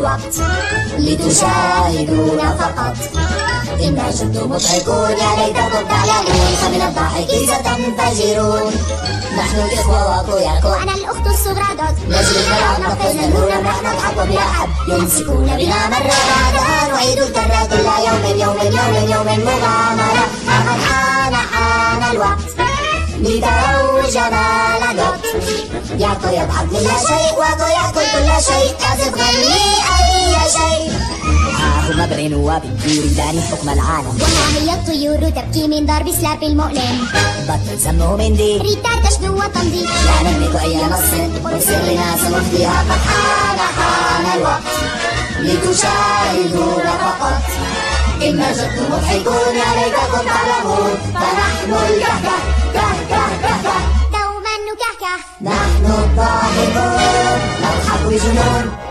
الوقت لتشاهدونا فقط. إن جد مضحكون يا ليتكم تعلمون فمن الضحك ستنفجرون. نحن الإخوة وأخوياكم وأنا الأخت الصغرى دوت. نجري نلعب نقفز نلهون نحن نضحك حد يمسكون بنا بعد نعيد الكرة كل يوم يوم يوم يوم مغامرة. لقد حان حان الوقت لتروا جمال دوت. ياكو يضحك من لا شيء واكو يأكل كل شيء. أزف غني شيء ها هما برين وابي يريدان حكم العالم. وها هي الطيور تبكي من ضرب سلاب المؤلم. بطل سموه مندي ريتار تشدو وتمضي. لا نملك أي نص وبسرنا سنفضيها قد حان حان الوقت. لتشاهدونا فقط إن جد مضحكون يا ليتكم تعلمون. فنحن الكهكه كهكه كهكه دوما نكهكه. نحن الضاحكون. نضحك بجنون.